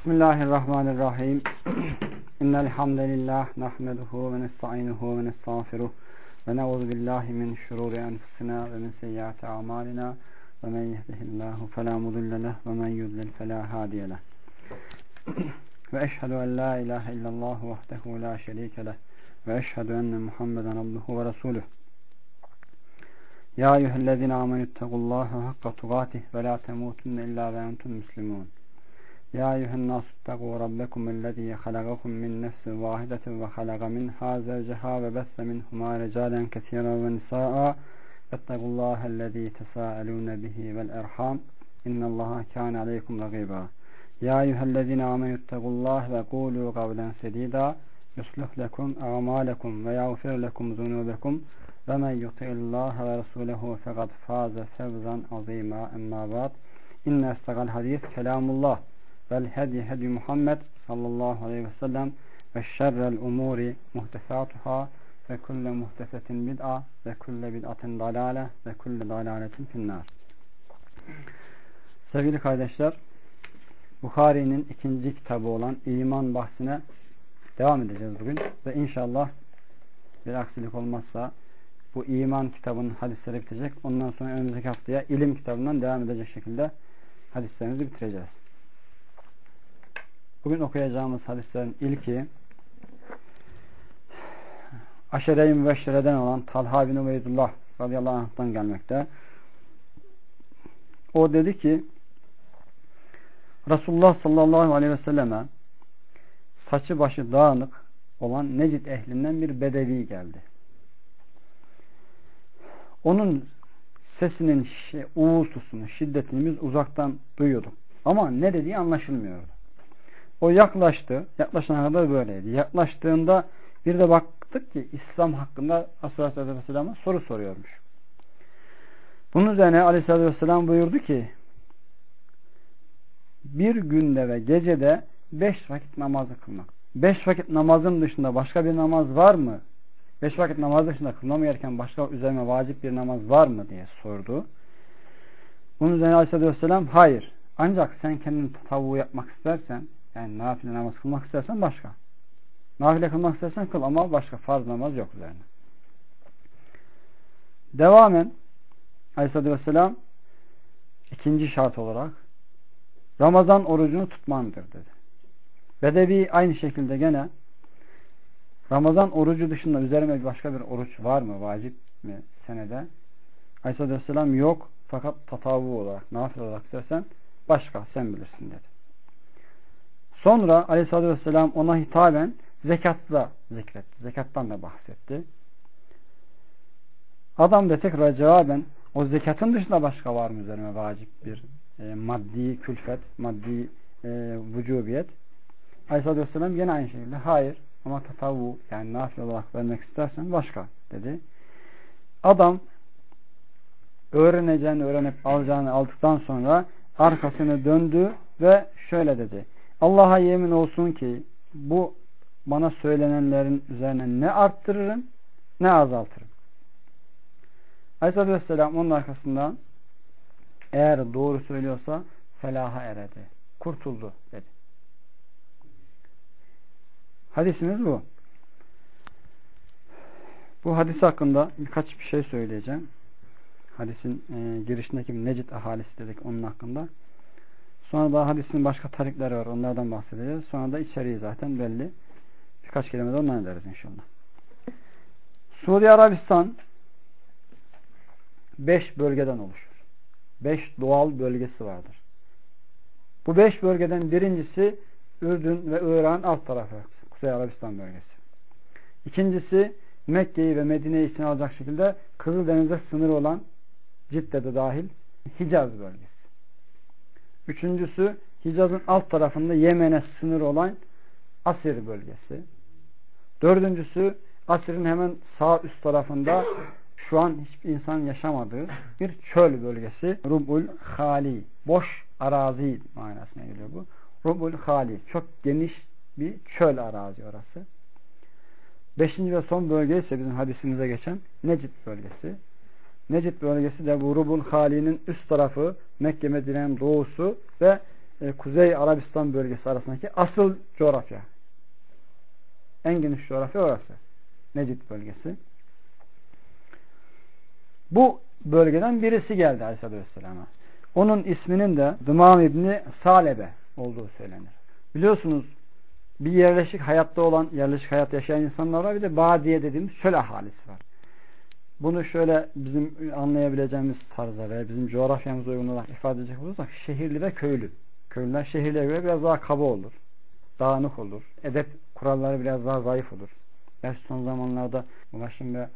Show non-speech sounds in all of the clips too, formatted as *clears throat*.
Bismillahirrahmanirrahim. *clears throat* İnnel hamdelellah nahmeduhu ve nestainuhu ve nestağfiruh ve na'udzu billahi min şururi enfusina ve min seyyiati amalina ve men yehdihillahu fela mudille leh ve men yudlil fela hadiye leh. *clears throat* Ve eşhedü en la ilahe illallah vahdehu la şerike leh ve eşhedü enne Muhammeden abduhu ve resuluh. Ya eyyühellezine amenüttegullaha hakka tugatih ve la temutunne illa ve entum müslimun. يا أيها الناس اتقوا ربكم الذي خلقكم من نفس واحدة وخلق منها زوجها وبث منهما رجالا كثيرا ونساء. فاتقوا الله الذي تساءلون به والأرحام. إن الله كان عليكم رقيبا. يا أيها الذين آمنوا اتقوا الله وقولوا قولا سديدا. يصلح لكم أعمالكم ويغفر لكم ذنوبكم. ومن يطع الله ورسوله فقد فاز فوزا عظيما. أما بعد إن استقى الحديث كلام الله. Vel hedi hedi Muhammed sallallahu aleyhi ve sellem ve şerrel umuri muhtesatuhâ ve kulle muhtesetin bid'a ve kulle bid'atin dalale ve kulle dalaletin finnâr. Sevgili kardeşler, Bukhari'nin ikinci kitabı olan iman bahsine devam edeceğiz bugün ve inşallah bir aksilik olmazsa bu iman kitabının hadisleri bitecek. Ondan sonra önümüzdeki haftaya ilim kitabından devam edecek şekilde hadislerimizi bitireceğiz. Bugün okuyacağımız hadislerin ilki Aşere-i Müveşşere'den olan Talha bin Ubeydullah radıyallahu anh'tan gelmekte. O dedi ki Resulullah sallallahu aleyhi ve selleme saçı başı dağınık olan Necid ehlinden bir bedevi geldi. Onun sesinin uğultusunu, şiddetini biz uzaktan duyuyorduk. Ama ne dediği anlaşılmıyordu. O yaklaştı. Yaklaşana kadar böyleydi. Yaklaştığında bir de baktık ki İslam hakkında Resulullah Aleyhisselam'a soru soruyormuş. Bunun üzerine Aleyhisselatü Vesselam buyurdu ki bir günde ve gecede beş vakit namazı kılmak. Beş vakit namazın dışında başka bir namaz var mı? Beş vakit namaz dışında kılmam gereken başka üzerine vacip bir namaz var mı diye sordu. Bunun üzerine Aleyhisselatü Vesselam hayır. Ancak sen kendin tavuğu yapmak istersen yani nafile namaz kılmak istersen başka. Nafile kılmak istersen kıl ama başka farz namaz yok üzerine. Devamen Aleyhisselatü Vesselam ikinci şart olarak Ramazan orucunu tutmandır dedi. Bedevi aynı şekilde gene Ramazan orucu dışında üzerime başka bir oruç var mı? Vacip mi senede? Aleyhisselatü Vesselam yok fakat tatavu olarak, nafile olarak istersen başka sen bilirsin dedi. Sonra aleyhissalatü vesselam ona hitaben zekatla zikretti. Zekattan da bahsetti. Adam da tekrar cevaben o zekatın dışında başka var mı üzerime vacip bir e, maddi külfet, maddi e, vücubiyet? Aleyhisselatü Vesselam yine aynı şekilde hayır ama tatavu yani nafile olarak vermek istersen başka dedi. Adam öğreneceğini öğrenip alacağını aldıktan sonra arkasını döndü ve şöyle dedi. Allah'a yemin olsun ki bu bana söylenenlerin üzerine ne arttırırım ne azaltırım. Aleyhisselatü Vesselam onun arkasından eğer doğru söylüyorsa felaha eredi. Kurtuldu dedi. Hadisimiz bu. Bu hadis hakkında birkaç bir şey söyleyeceğim. Hadisin e, girişindeki Necid ahalisi dedik onun hakkında. Sonra da hadisin başka tarikleri var. Onlardan bahsedeceğiz. Sonra da içeriği zaten belli. Birkaç kelime de ondan ederiz inşallah. Suudi Arabistan beş bölgeden oluşur. Beş doğal bölgesi vardır. Bu beş bölgeden birincisi Ürdün ve İran alt tarafı. Kuzey Arabistan bölgesi. İkincisi Mekke'yi ve Medine'yi içine alacak şekilde Kızıldeniz'e sınır olan Cidde'de dahil Hicaz bölgesi. Üçüncüsü Hicaz'ın alt tarafında Yemen'e sınır olan Asir bölgesi. Dördüncüsü Asir'in hemen sağ üst tarafında şu an hiçbir insan yaşamadığı bir çöl bölgesi. Rubul Hali. Boş arazi manasına geliyor bu. Rubul Hali. Çok geniş bir çöl arazi orası. Beşinci ve son bölge ise bizim hadisimize geçen Necid bölgesi. Necid bölgesi de bu Rubul Hali'nin üst tarafı Mekke Medine'nin doğusu ve e, Kuzey Arabistan bölgesi arasındaki asıl coğrafya. En geniş coğrafya orası. Necid bölgesi. Bu bölgeden birisi geldi Aleyhisselatü Vesselam'a. Onun isminin de Dımam İbni Salebe olduğu söylenir. Biliyorsunuz bir yerleşik hayatta olan, yerleşik hayat yaşayan insanlar var. Bir de badiye dediğimiz çöl ahalisi var. Bunu şöyle bizim anlayabileceğimiz tarzda veya bizim coğrafyamıza uygun olarak ifade edecek olursak şehirli ve köylü. Köylüler şehirliye göre biraz daha kaba olur. Dağınık olur. Edep kuralları biraz daha zayıf olur. Gerçi son zamanlarda ulaşım ve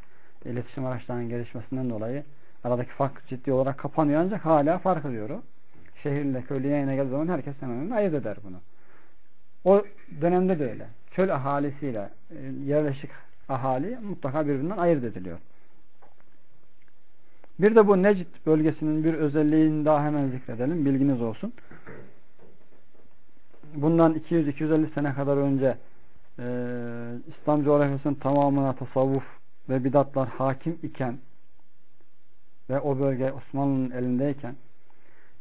iletişim araçlarının gelişmesinden dolayı aradaki fark ciddi olarak kapanıyor ancak hala fark ediyor o. Şehirle köylü yayına geldiği zaman herkes hemen hemen ayırt eder bunu. O dönemde de öyle. Çöl ahalisiyle e, yerleşik ahali mutlaka birbirinden ayırt ediliyor. Bir de bu Necd bölgesinin bir özelliğini daha hemen zikredelim. Bilginiz olsun. Bundan 200-250 sene kadar önce e, İslam coğrafyasının tamamına tasavvuf ve bidatlar hakim iken ve o bölge Osmanlı'nın elindeyken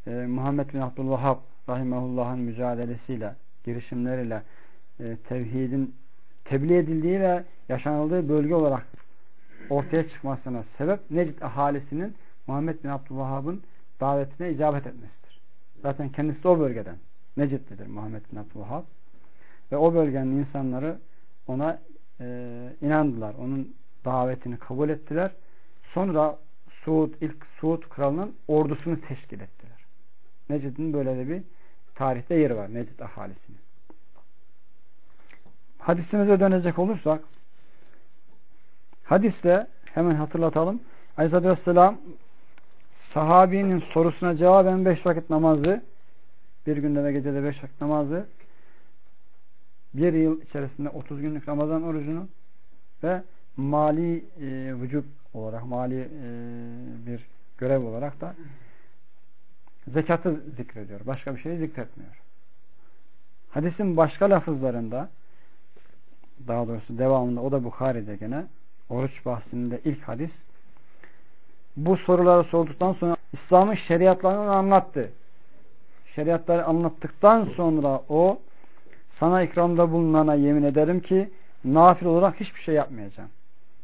e, Muhammed bin Abdülvahhab rahimehullah'ın mücadelesiyle girişimleriyle e, tevhidin tebliğ edildiği ve yaşanıldığı bölge olarak ortaya çıkmasına sebep Necd ahalisinin Muhammed bin Abdülvahhab'ın davetine icabet etmesidir. Zaten kendisi de o bölgeden. Necid'dedir Muhammed bin Abdülvahhab. Ve o bölgenin insanları ona e, inandılar. Onun davetini kabul ettiler. Sonra Suud, ilk Suud kralının ordusunu teşkil ettiler. Necid'in böyle de bir tarihte yeri var. Necid ahalisinin. Hadisimize dönecek olursak hadiste hemen hatırlatalım. Aleyhisselatü Vesselam sahabinin sorusuna cevaben beş vakit namazı bir günde ve gecede beş vakit namazı bir yıl içerisinde 30 günlük Ramazan orucunu ve mali e, vücut olarak mali e, bir görev olarak da zekatı zikrediyor. Başka bir şeyi zikretmiyor. Hadisin başka lafızlarında daha doğrusu devamında o da Bukhari'de gene oruç bahsinde ilk hadis bu soruları sorduktan sonra İslam'ın şeriatlarını anlattı. Şeriatları anlattıktan sonra o sana ikramda bulunana yemin ederim ki nafil olarak hiçbir şey yapmayacağım.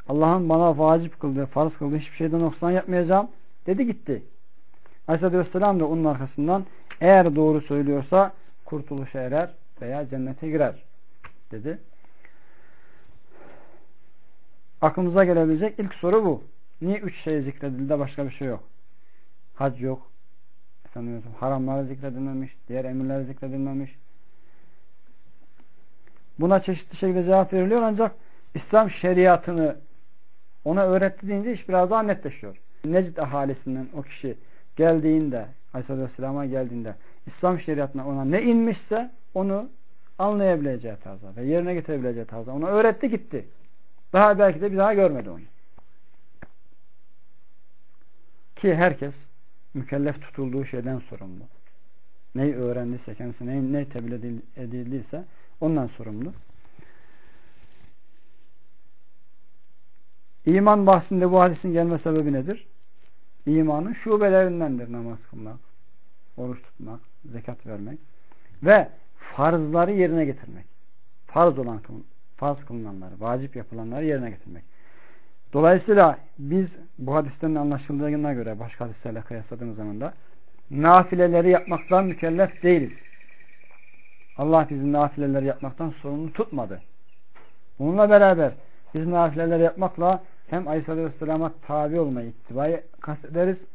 Allah'ın bana vacip kıldığı, farz kıldığı hiçbir şeyden noksan yapmayacağım. Dedi gitti. Aleyhisselatü Vesselam da onun arkasından eğer doğru söylüyorsa kurtuluşa erer veya cennete girer dedi. Aklımıza gelebilecek ilk soru bu. Niye üç şey zikredildi de başka bir şey yok? Hac yok. Efendim, haramlar zikredilmemiş. Diğer emirler zikredilmemiş. Buna çeşitli şekilde cevap veriliyor ancak İslam şeriatını ona öğretti deyince iş biraz daha netleşiyor. Necd ahalisinden o kişi geldiğinde Aleyhisselatü Vesselam'a geldiğinde İslam şeriatına ona ne inmişse onu anlayabileceği tarzda ve yerine getirebileceği tarzda ona öğretti gitti. Daha belki de bir daha görmedi onu. Ki herkes mükellef tutulduğu şeyden sorumlu. Neyi öğrendiyse kendisi ne, ne tebliğ edildiyse ondan sorumlu. İman bahsinde bu hadisin gelme sebebi nedir? İmanın şubelerindendir namaz kılmak, oruç tutmak, zekat vermek ve farzları yerine getirmek. Farz olan farz kılınanları, vacip yapılanları yerine getirmek. Dolayısıyla biz bu hadisten anlaşıldığına göre başka hadislerle kıyasladığımız zaman da nafileleri yapmaktan mükellef değiliz. Allah bizi nafileleri yapmaktan sorumlu tutmadı. Bununla beraber biz nafileleri yapmakla hem Aleyhisselatü Vesselam'a tabi olmayı ittibayı kastederiz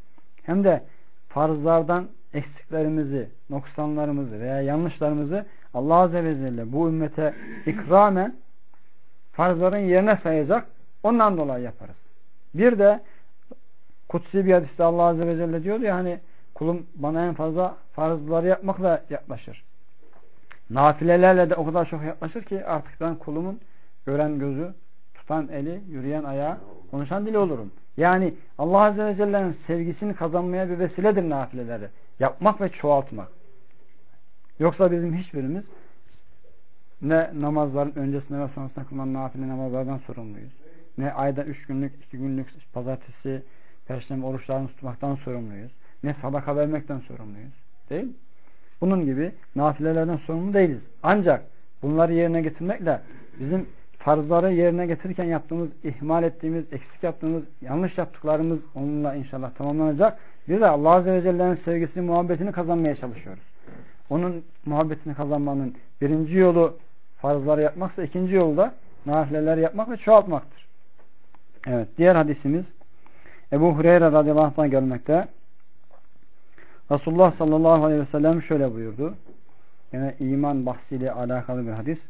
hem de farzlardan eksiklerimizi, noksanlarımızı veya yanlışlarımızı Allah Azze ve Celle bu ümmete ikramen farzların yerine sayacak ondan dolayı yaparız. Bir de kutsi bir hadiste Allah Azze ve Celle diyor ya hani kulum bana en fazla farzları yapmakla yaklaşır. Nafilelerle de o kadar çok yaklaşır ki artık ben kulumun gören gözü, tutan eli, yürüyen ayağı, konuşan dili olurum. Yani Allah Azze ve Celle'nin sevgisini kazanmaya bir vesiledir nafileleri. Yapmak ve çoğaltmak. Yoksa bizim hiçbirimiz ne namazların öncesinde ve sonrasında kılınan nafile namazlardan sorumluyuz. Ne ayda üç günlük, iki günlük pazartesi, perşembe oruçlarını tutmaktan sorumluyuz. Ne sadaka vermekten sorumluyuz. Değil Bunun gibi nafilelerden sorumlu değiliz. Ancak bunları yerine getirmekle bizim farzları yerine getirirken yaptığımız, ihmal ettiğimiz, eksik yaptığımız, yanlış yaptıklarımız onunla inşallah tamamlanacak. Bir de Allah Azze ve Celle'nin sevgisini, muhabbetini kazanmaya çalışıyoruz. Onun muhabbetini kazanmanın birinci yolu farzları yapmaksa ikinci yolu da nafileler yapmak ve çoğaltmaktır. Evet, diğer hadisimiz Ebu Hureyre radıyallahu anh'tan gelmekte. Resulullah sallallahu aleyhi ve sellem şöyle buyurdu. Yine iman bahsiyle alakalı bir hadis.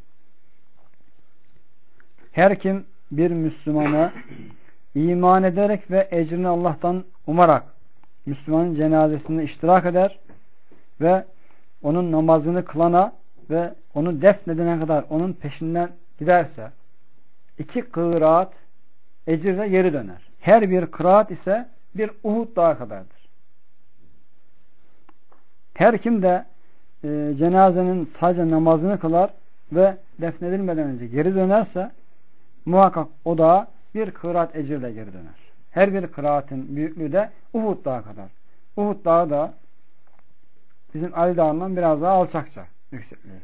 Her kim bir Müslümana iman ederek ve ecrini Allah'tan umarak Müslümanın cenazesinde iştirak eder ve onun namazını kılana ve onu defnedene kadar onun peşinden giderse iki kıraat ecirle geri döner. Her bir kıraat ise bir Uhud dağı kadardır. Her kim de e, cenazenin sadece namazını kılar ve defnedilmeden önce geri dönerse muhakkak o da bir kıraat ecirle geri döner. Her bir kıraatin büyüklüğü de Uhud dağı kadar. Uhud dağı da bizim Ali Dağı'ndan biraz daha alçakça yüksekliği.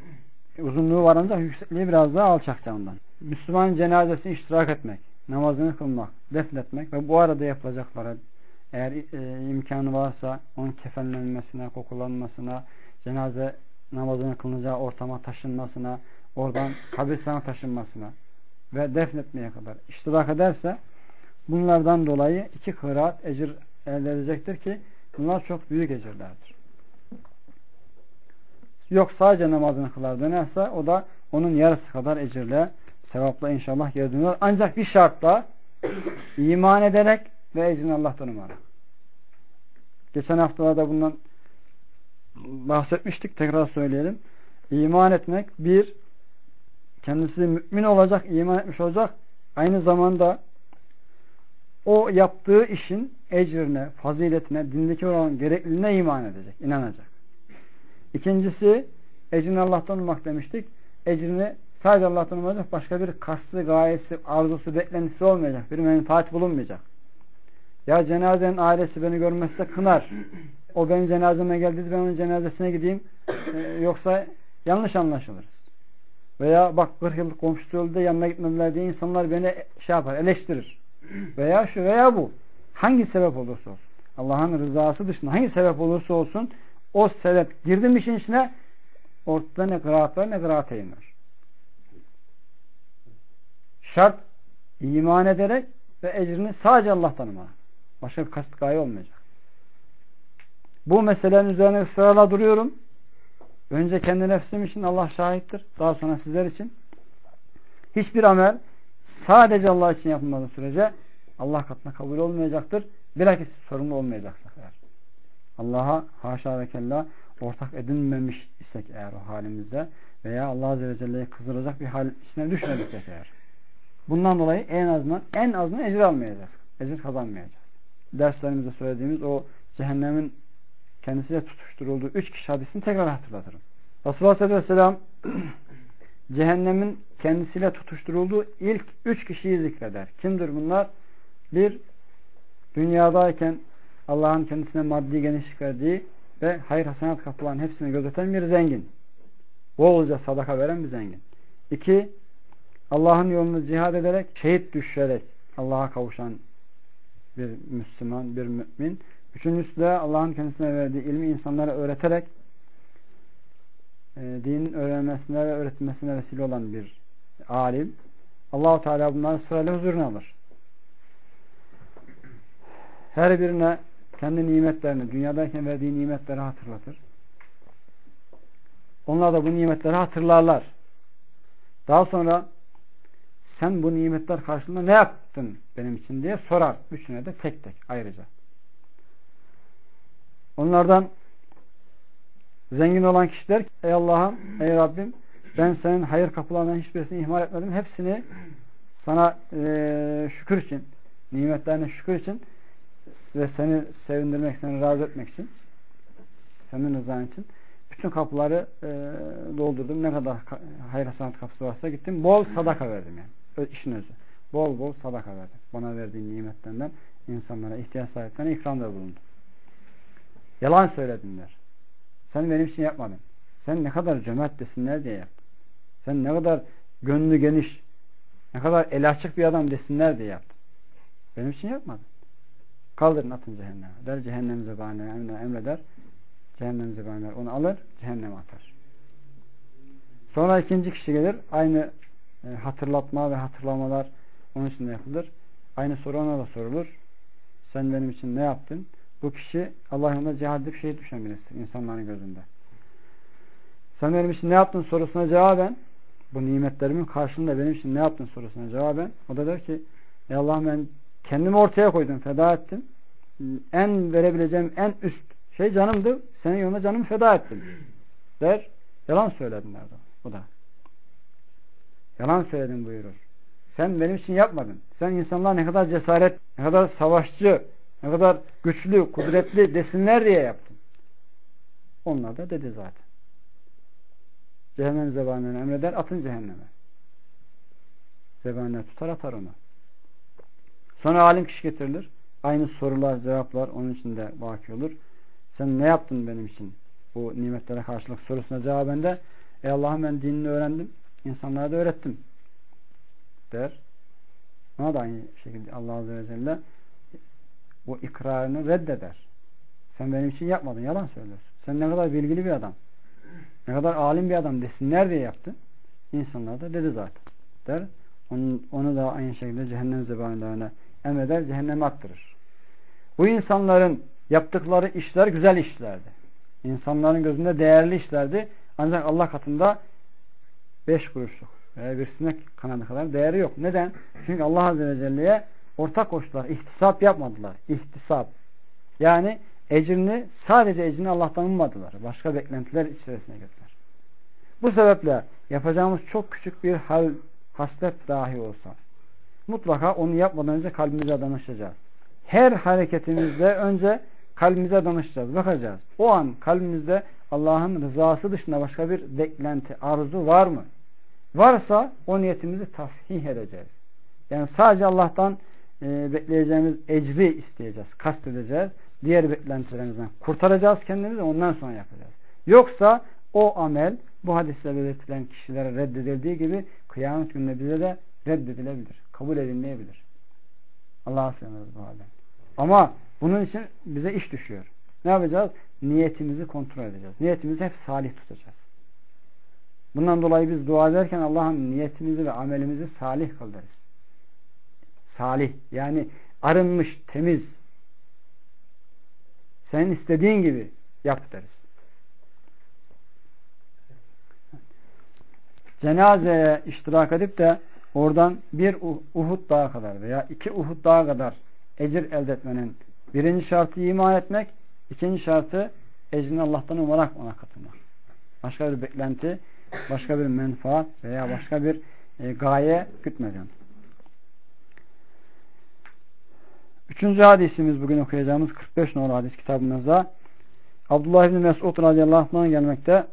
Uzunluğu var ancak yüksekliği biraz daha alçakça ondan. Müslüman cenazesine iştirak etmek, namazını kılmak, defnetmek ve bu arada yapılacaklara eğer e, imkanı varsa onun kefenlenmesine, kokulanmasına, cenaze namazını kılınacağı ortama taşınmasına, oradan kabristan'a taşınmasına ve defnetmeye kadar iştirak ederse bunlardan dolayı iki kıraat ecir elde edecektir ki bunlar çok büyük ecirlerdir. Yok sadece namazını kılar dönerse o da onun yarısı kadar ecirle sevapla inşallah geri dönüyor. Ancak bir şartla iman ederek ve ecrini Allah'tan umarak. Geçen haftalarda bundan bahsetmiştik. Tekrar söyleyelim. İman etmek bir kendisi mümin olacak, iman etmiş olacak. Aynı zamanda o yaptığı işin ecrine, faziletine, dindeki olan gerekliliğine iman edecek, inanacak. İkincisi ecrini Allah'tan ummak demiştik. Ecrini sadece Allah'tan umacak, başka bir kastı, gayesi, arzusu, beklentisi olmayacak. Bir menfaat bulunmayacak. Ya cenazenin ailesi beni görmezse kınar. O benim cenazeme geldi ben onun cenazesine gideyim. Ee, yoksa yanlış anlaşılırız. Veya bak 40 yıllık komşusu öldü yanına gitmediler diye insanlar beni şey yapar, eleştirir. Veya şu veya bu. Hangi sebep olursa olsun. Allah'ın rızası dışında hangi sebep olursa olsun o sebep girdim işin içine ortada ne kıraat var ne kıraat iner. Şart iman ederek ve ecrini sadece Allah'tan umarak. Başka bir kast gaye olmayacak. Bu meselenin üzerine ısrarla duruyorum. Önce kendi nefsim için Allah şahittir. Daha sonra sizler için. Hiçbir amel sadece Allah için yapılmadığı sürece Allah katına kabul olmayacaktır. Bilakis sorumlu olmayacaksak eğer. Allah'a haşa ve kella ortak edinmemiş isek eğer o halimizde veya Allah Azze ve Celle'ye kızdıracak bir hal içine düşmediysek eğer. Bundan dolayı en azından en azından ecir almayacağız. Ecir kazanmayacağız. Derslerimizde söylediğimiz o cehennemin kendisiyle tutuşturulduğu üç kişi hadisini tekrar hatırlatırım. Resulullah sallallahu aleyhi ve sellem *clears throat* cehennemin kendisiyle tutuşturulduğu ilk üç kişiyi zikreder. Kimdir bunlar? Bir, dünyadayken Allah'ın kendisine maddi genişlik verdiği ve hayır hasenat kapılarının hepsini gözeten bir zengin. Bolca sadaka veren bir zengin. İki, Allah'ın yolunu cihad ederek, şehit düşerek Allah'a kavuşan bir Müslüman, bir mümin. Üçüncüsü de Allah'ın kendisine verdiği ilmi insanlara öğreterek e, dinin öğrenmesine ve öğretilmesine vesile olan bir alim. Allahu Teala bunları sırayla huzuruna alır. Her birine kendi nimetlerini, dünyadayken verdiği nimetleri hatırlatır. Onlar da bu nimetleri hatırlarlar. Daha sonra sen bu nimetler karşılığında ne yaptın benim için diye sorar. Üçüne de tek tek ayrıca. Onlardan zengin olan kişiler ey Allah'ım, ey Rabbim ben senin hayır kapılarından hiçbirisini ihmal etmedim. Hepsini sana e, şükür için, nimetlerine şükür için ve seni sevindirmek, seni razı etmek için senin rızan için bütün kapıları e, doldurdum. Ne kadar hayır sanat kapısı varsa gittim. Bol sadaka verdim yani. İşin özü. Bol bol sadaka verdim. Bana verdiğin nimetlerinden insanlara, ihtiyaç sahiplerine ikramda bulundum. Yalan söyledinler. Sen benim için yapmadın. Sen ne kadar cömert desinler diye yaptın. Sen ne kadar gönlü geniş, ne kadar el açık bir adam desinler diye yaptın. Benim için yapmadın. Kaldırın atın cehenneme. Der cehennem zebane emreder. Cehennem zebaneler onu alır, cehenneme atar. Sonra ikinci kişi gelir. Aynı e, hatırlatma ve hatırlamalar onun için de yapılır. Aynı soru ona da sorulur. Sen benim için ne yaptın? Bu kişi Allah yolunda cihad edip şehit düşen birisidir insanların gözünde. Sen benim için ne yaptın sorusuna cevaben bu nimetlerimin karşılığında benim için ne yaptın sorusuna cevaben o da der ki Ey Allah ben kendimi ortaya koydum, feda ettim. En verebileceğim en üst şey canımdı. Senin yolunda canımı feda ettim. Der. Yalan söyledin der o da. Yalan söyledin buyurur. Sen benim için yapmadın. Sen insanlar ne kadar cesaret, ne kadar savaşçı, ne kadar güçlü, kudretli desinler diye yaptın. Onlar da dedi zaten. Cehennem zebanını emreder, atın cehenneme. Zebanını tutar, atar onu. Sonra alim kişi getirilir. Aynı sorular, cevaplar onun içinde vaki olur. Sen ne yaptın benim için? Bu nimetlere karşılık sorusuna cevaben de Ey Allah'ım ben dinini öğrendim. insanlara da öğrettim. Der. Ona da aynı şekilde Allah Azze ve Celle bu ikrarını reddeder. Sen benim için yapmadın. Yalan söylüyorsun. Sen ne kadar bilgili bir adam. Ne kadar alim bir adam desinler diye yaptın. İnsanlar da dedi zaten. Der. Onu, onu da aynı şekilde cehennem zebanilerine emreder, cehenneme attırır. Bu insanların yaptıkları işler güzel işlerdi. İnsanların gözünde değerli işlerdi. Ancak Allah katında beş kuruşluk veya bir sinek kanadı kadar değeri yok. Neden? Çünkü Allah Azze ve Celle'ye ortak koştular. İhtisap yapmadılar. İhtisap. Yani ecrini sadece ecrini Allah'tan ummadılar. Başka beklentiler içerisine girdiler. Bu sebeple yapacağımız çok küçük bir hal haslet dahi olsa mutlaka onu yapmadan önce kalbimize danışacağız. Her hareketimizde önce kalbimize danışacağız. Bakacağız. O an kalbimizde Allah'ın rızası dışında başka bir beklenti, arzu var mı? Varsa o niyetimizi tasih edeceğiz. Yani sadece Allah'tan e, bekleyeceğimiz ecri isteyeceğiz, kast edeceğiz. Diğer beklentilerimizden kurtaracağız kendimizi ondan sonra yapacağız. Yoksa o amel bu hadiste belirtilen kişilere reddedildiği gibi kıyamet gününe bize de reddedilebilir. Kabul edilmeyebilir. Allah'a sığınırız bu halde. Ama bunun için bize iş düşüyor. Ne yapacağız? Niyetimizi kontrol edeceğiz. Niyetimizi hep salih tutacağız. Bundan dolayı biz dua ederken Allah'ın niyetimizi ve amelimizi salih kıl deriz. Salih yani arınmış, temiz. Senin istediğin gibi yap deriz. Cenazeye iştirak edip de oradan bir Uhud dağı kadar veya iki Uhud dağı kadar ecir elde etmenin birinci şartı iman etmek, ikinci şartı ecrini Allah'tan umarak ona katılmak. Başka bir beklenti, başka bir menfaat veya başka bir e, gaye gütmeden. Üçüncü hadisimiz bugün okuyacağımız 45 numaralı hadis kitabımızda Abdullah İbni Mesud radıyallahu anh'dan gelmekte.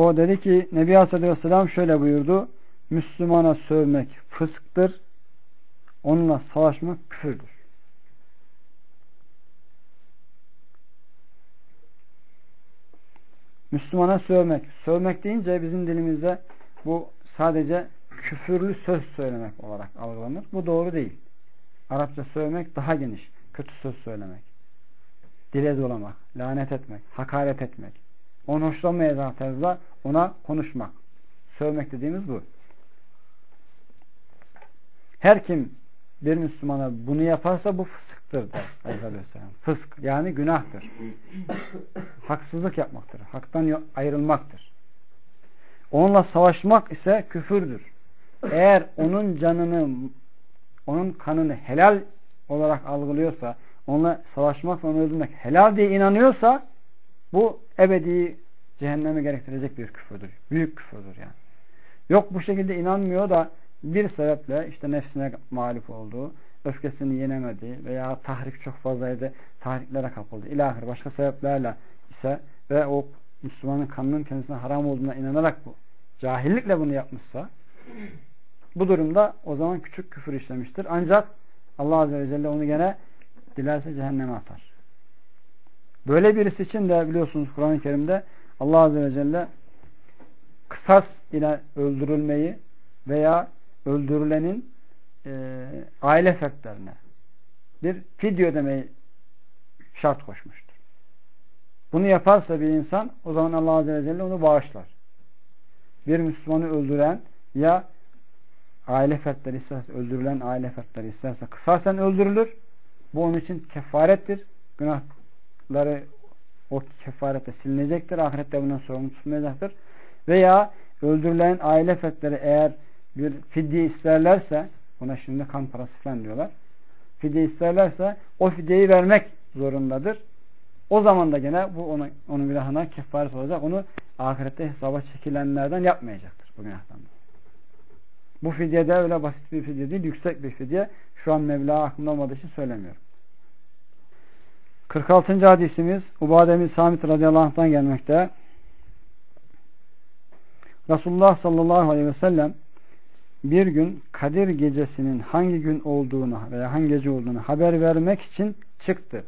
O dedi ki Nebi Aleyhisselatü Vesselam şöyle buyurdu. Müslümana sövmek fısktır. Onunla savaşmak küfürdür. Müslümana sövmek. Sövmek deyince bizim dilimizde bu sadece küfürlü söz söylemek olarak algılanır. Bu doğru değil. Arapça sövmek daha geniş. Kötü söz söylemek. Dile dolamak, lanet etmek, hakaret etmek. Onu hoşlanmayacağı tarzda ona konuşmak. Sövmek dediğimiz bu. Her kim bir Müslümana bunu yaparsa bu fısıktır der Aleyhisselam. Fısk yani günahtır. Haksızlık yapmaktır. Haktan ayrılmaktır. Onunla savaşmak ise küfürdür. Eğer onun canını onun kanını helal olarak algılıyorsa onunla savaşmak ve onu öldürmek helal diye inanıyorsa bu ebedi cehenneme gerektirecek bir küfürdür. Büyük küfürdür yani. Yok bu şekilde inanmıyor da bir sebeple işte nefsine mağlup olduğu, öfkesini yenemedi veya tahrik çok fazlaydı, tahriklere kapıldı. İlahir başka sebeplerle ise ve o Müslümanın kanının kendisine haram olduğuna inanarak bu cahillikle bunu yapmışsa bu durumda o zaman küçük küfür işlemiştir. Ancak Allah Azze ve Celle onu gene dilerse cehenneme atar. Böyle birisi için de biliyorsunuz Kur'an-ı Kerim'de Allah Azze ve Celle kısas ile öldürülmeyi veya öldürülenin e, aile fertlerine bir fidye ödemeyi şart koşmuştur. Bunu yaparsa bir insan o zaman Allah Azze ve Celle onu bağışlar. Bir Müslümanı öldüren ya aile fertleri isterse öldürülen aile fertleri isterse kısasen öldürülür. Bu onun için kefarettir. Günahları o kefarette silinecektir. Ahirette bundan sorumlu tutmayacaktır. Veya öldürülen aile fertleri eğer bir fidye isterlerse buna şimdi kan parası falan diyorlar. Fidye isterlerse o fidyeyi vermek zorundadır. O zaman da gene bu onun, onun günahına kefaret olacak. Onu ahirette hesaba çekilenlerden yapmayacaktır bu günahtan. Bu fidye de öyle basit bir fidye değil, yüksek bir fidye. Şu an Mevla aklımda olmadığı için söylemiyorum. 46. hadisimiz Ubade bin Samit radıyallahu anh'tan gelmekte. Resulullah sallallahu aleyhi ve sellem bir gün Kadir gecesinin hangi gün olduğunu veya hangi gece olduğunu haber vermek için çıktı.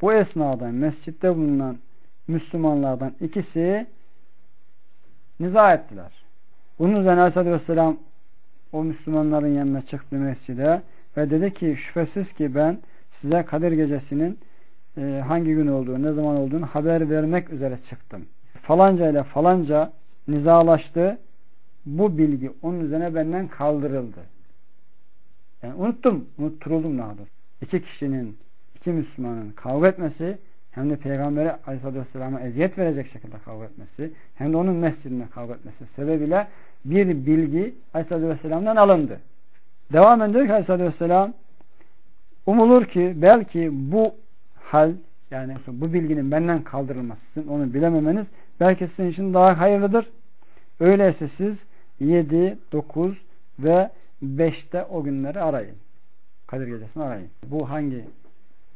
Bu esnada mescitte bulunan Müslümanlardan ikisi niza ettiler. Bunun üzerine Aleyhisselatü Vesselam o Müslümanların yanına çıktı mescide ve dedi ki şüphesiz ki ben size Kadir gecesinin e, hangi gün olduğunu, ne zaman olduğunu haber vermek üzere çıktım. Falanca ile falanca nizalaştı. Bu bilgi onun üzerine benden kaldırıldı. Yani unuttum, unutturuldum daha doğrusu. İki kişinin, iki Müslümanın kavga etmesi hem de Peygamberi Aleyhisselatü Vesselam'a eziyet verecek şekilde kavga etmesi hem de onun mescidine kavga etmesi sebebiyle bir bilgi Aleyhisselatü Vesselam'dan alındı. Devam ediyor ki Aleyhisselatü Vesselam umulur ki belki bu hal yani bu bilginin benden kaldırılması sizin onu bilememeniz belki sizin için daha hayırlıdır. Öyleyse siz 7, 9 ve 5'te o günleri arayın. Kadir gecesini arayın. Bu hangi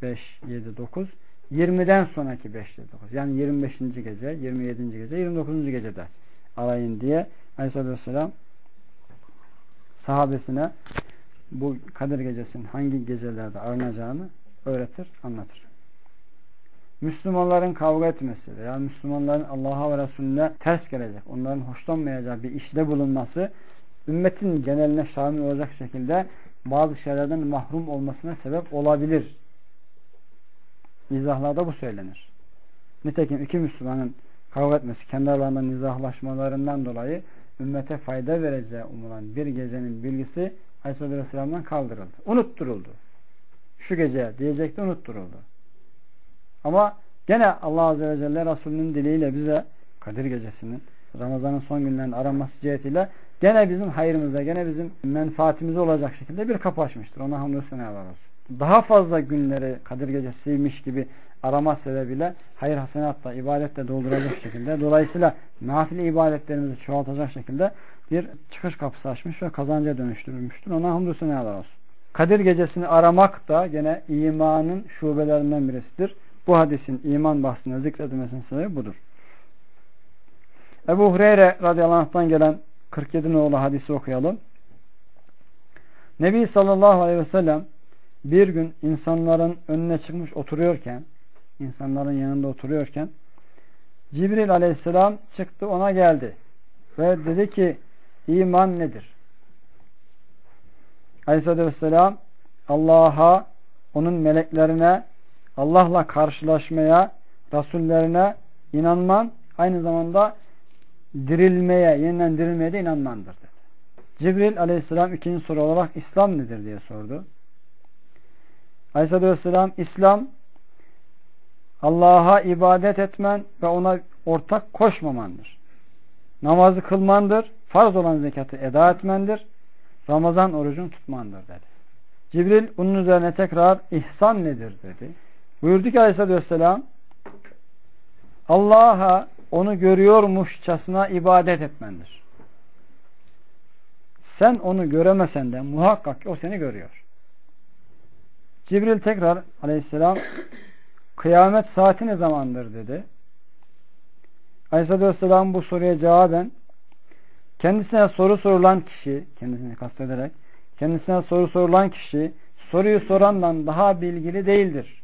5, 7, 9? 20'den sonraki 5, 7, 9. Yani 25. gece, 27. gece, 29. gecede arayın diye Aleyhisselatü Vesselam sahabesine bu Kadir gecesinin hangi gecelerde aranacağını öğretir, anlatır. Müslümanların kavga etmesi veya Müslümanların Allah'a ve Resulüne ters gelecek, onların hoşlanmayacağı bir işle bulunması ümmetin geneline şamil olacak şekilde bazı şeylerden mahrum olmasına sebep olabilir. İzahlarda bu söylenir. Nitekim iki Müslümanın kavga etmesi, kendi aralarında nizahlaşmalarından dolayı ümmete fayda vereceği umulan bir gecenin bilgisi Aleyhisselatü Vesselam'dan kaldırıldı. Unutturuldu. Şu gece diyecekti unutturuldu. Ama gene Allah Azze ve Celle Resulünün diliyle bize Kadir gecesinin Ramazan'ın son günlerinin aranması cihetiyle gene bizim hayrımıza, gene bizim menfaatimize olacak şekilde bir kapı açmıştır. Ona hamdolsun olsun. Daha fazla günleri Kadir gecesiymiş gibi arama sebebiyle hayır hasenatla, ibadetle dolduracak şekilde dolayısıyla nafile ibadetlerimizi çoğaltacak şekilde bir çıkış kapısı açmış ve kazanca dönüştürülmüştür. Ona hamdolsun olsun. Kadir gecesini aramak da gene imanın şubelerinden birisidir. Bu hadisin iman bahsinde zikredilmesinin sebebi budur. Ebu Hureyre radıyallahu anh'tan gelen 47 nolu hadisi okuyalım. Nebi sallallahu aleyhi ve sellem bir gün insanların önüne çıkmış oturuyorken insanların yanında oturuyorken Cibril aleyhisselam çıktı ona geldi ve dedi ki iman nedir? Aleyhisselatü vesselam Allah'a onun meleklerine Allah'la karşılaşmaya, Rasullerine inanman, aynı zamanda dirilmeye, yeniden dirilmeye de inanmandır dedi. Cibril aleyhisselam ikinci soru olarak İslam nedir diye sordu. Aleyhisselatü vesselam İslam Allah'a ibadet etmen ve ona ortak koşmamandır. Namazı kılmandır, farz olan zekatı eda etmendir, Ramazan orucunu tutmandır dedi. Cibril bunun üzerine tekrar ihsan nedir dedi. Buyurdu ki aleyhissalatü Allah'a onu görüyormuşçasına ibadet etmendir. Sen onu göremesen de muhakkak ki o seni görüyor. Cibril tekrar aleyhisselam kıyamet saati ne zamandır dedi. Aleyhisselatü vesselam bu soruya cevaben kendisine soru sorulan kişi kendisini kastederek kendisine soru sorulan kişi soruyu sorandan daha bilgili değildir.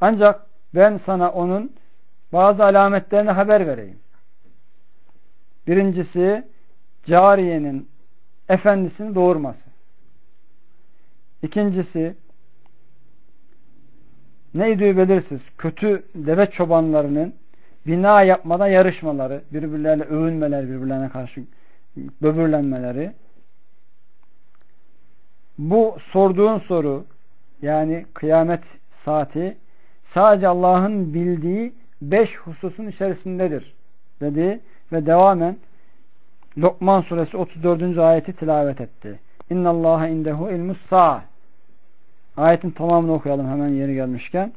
Ancak ben sana onun bazı alametlerini haber vereyim. Birincisi cariyenin efendisini doğurması. İkincisi neydi belirsiz kötü deve çobanlarının bina yapmada yarışmaları, birbirlerine övünmeler, birbirlerine karşı böbürlenmeleri. Bu sorduğun soru yani kıyamet saati sadece Allah'ın bildiği beş hususun içerisindedir dedi ve devamen Lokman suresi 34. ayeti tilavet etti. İnna Allah indehu ilmus sa. Ayetin tamamını okuyalım hemen yeri gelmişken.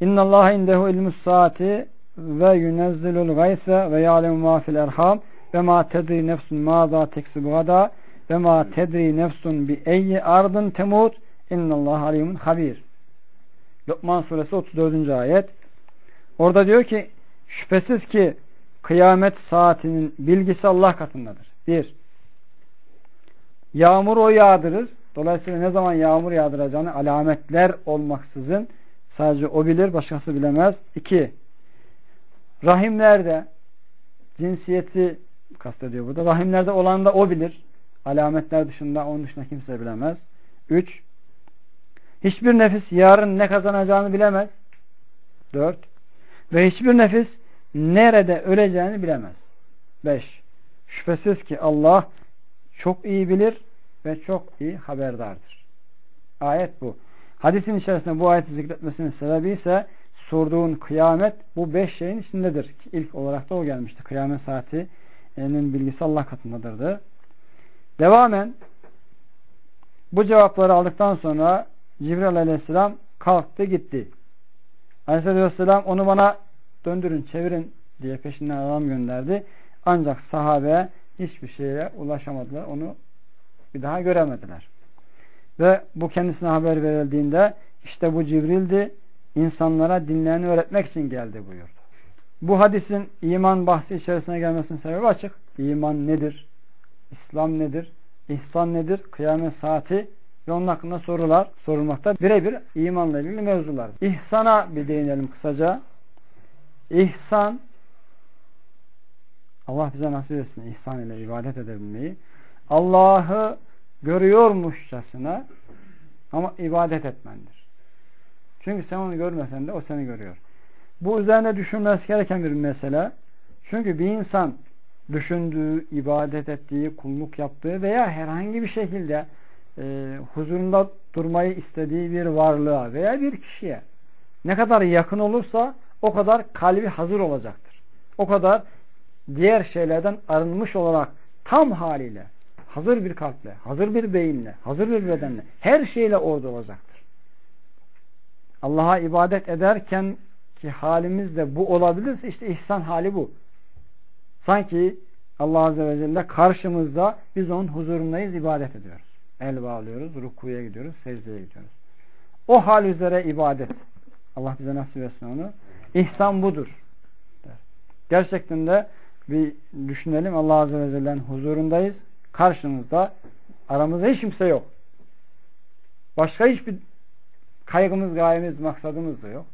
İnna Allah indehu ilmus saati ve yunezzilul gayse ve ya'lemu ma fil erham ve ma tedri nefsun ma za teksibu gada ve ma tedri nefsun bi eyyi ardın temut innallahu alimun habir. Lokman suresi 34. ayet. Orada diyor ki şüphesiz ki kıyamet saatinin bilgisi Allah katındadır. Bir, yağmur o yağdırır. Dolayısıyla ne zaman yağmur yağdıracağını alametler olmaksızın sadece o bilir, başkası bilemez. İki, rahimlerde cinsiyeti kastediyor burada. Rahimlerde olan da o bilir. Alametler dışında, onun dışında kimse bilemez. Üç, hiçbir nefis yarın ne kazanacağını bilemez. Dört, ve hiçbir nefis nerede öleceğini bilemez. 5. Şüphesiz ki Allah çok iyi bilir ve çok iyi haberdardır. Ayet bu. Hadisin içerisinde bu ayeti zikretmesinin sebebi ise sorduğun kıyamet bu beş şeyin içindedir. İlk olarak da o gelmişti. Kıyamet saatinin bilgisi Allah katındadırdı. Devamen bu cevapları aldıktan sonra Cibril aleyhisselam kalktı gitti. Aleyhisselam onu bana döndürün çevirin diye peşinden adam gönderdi. Ancak sahabe hiçbir şeye ulaşamadılar. Onu bir daha göremediler. Ve bu kendisine haber verildiğinde işte bu Cibril'di. insanlara dinlerini öğretmek için geldi buyurdu. Bu hadisin iman bahsi içerisine gelmesinin sebebi açık. İman nedir? İslam nedir? İhsan nedir? Kıyamet saati ve onun hakkında sorular sorulmakta. Birebir imanla ilgili mevzular. İhsana bir değinelim kısaca. İhsan Allah bize nasip etsin ihsan ile ibadet edebilmeyi. Allah'ı görüyormuşçasına ama ibadet etmendir. Çünkü sen onu görmesen de o seni görüyor. Bu üzerine düşünmesi gereken bir mesele. Çünkü bir insan düşündüğü, ibadet ettiği, kulluk yaptığı veya herhangi bir şekilde e, huzurunda durmayı istediği bir varlığa veya bir kişiye ne kadar yakın olursa o kadar kalbi hazır olacaktır. O kadar diğer şeylerden arınmış olarak tam haliyle, hazır bir kalple, hazır bir beyinle, hazır bir bedenle, her şeyle orada olacaktır. Allah'a ibadet ederken ki halimiz de bu olabilirse işte ihsan hali bu. Sanki Allah Azze ve Celle karşımızda biz onun huzurundayız, ibadet ediyoruz. El bağlıyoruz, rukuya gidiyoruz, secdeye gidiyoruz. O hal üzere ibadet. Allah bize nasip etsin onu. İhsan budur. Gerçekten de bir düşünelim Allah Azze ve Celle'nin huzurundayız. Karşımızda aramızda hiç kimse yok. Başka hiçbir kaygımız, gayemiz, maksadımız da yok.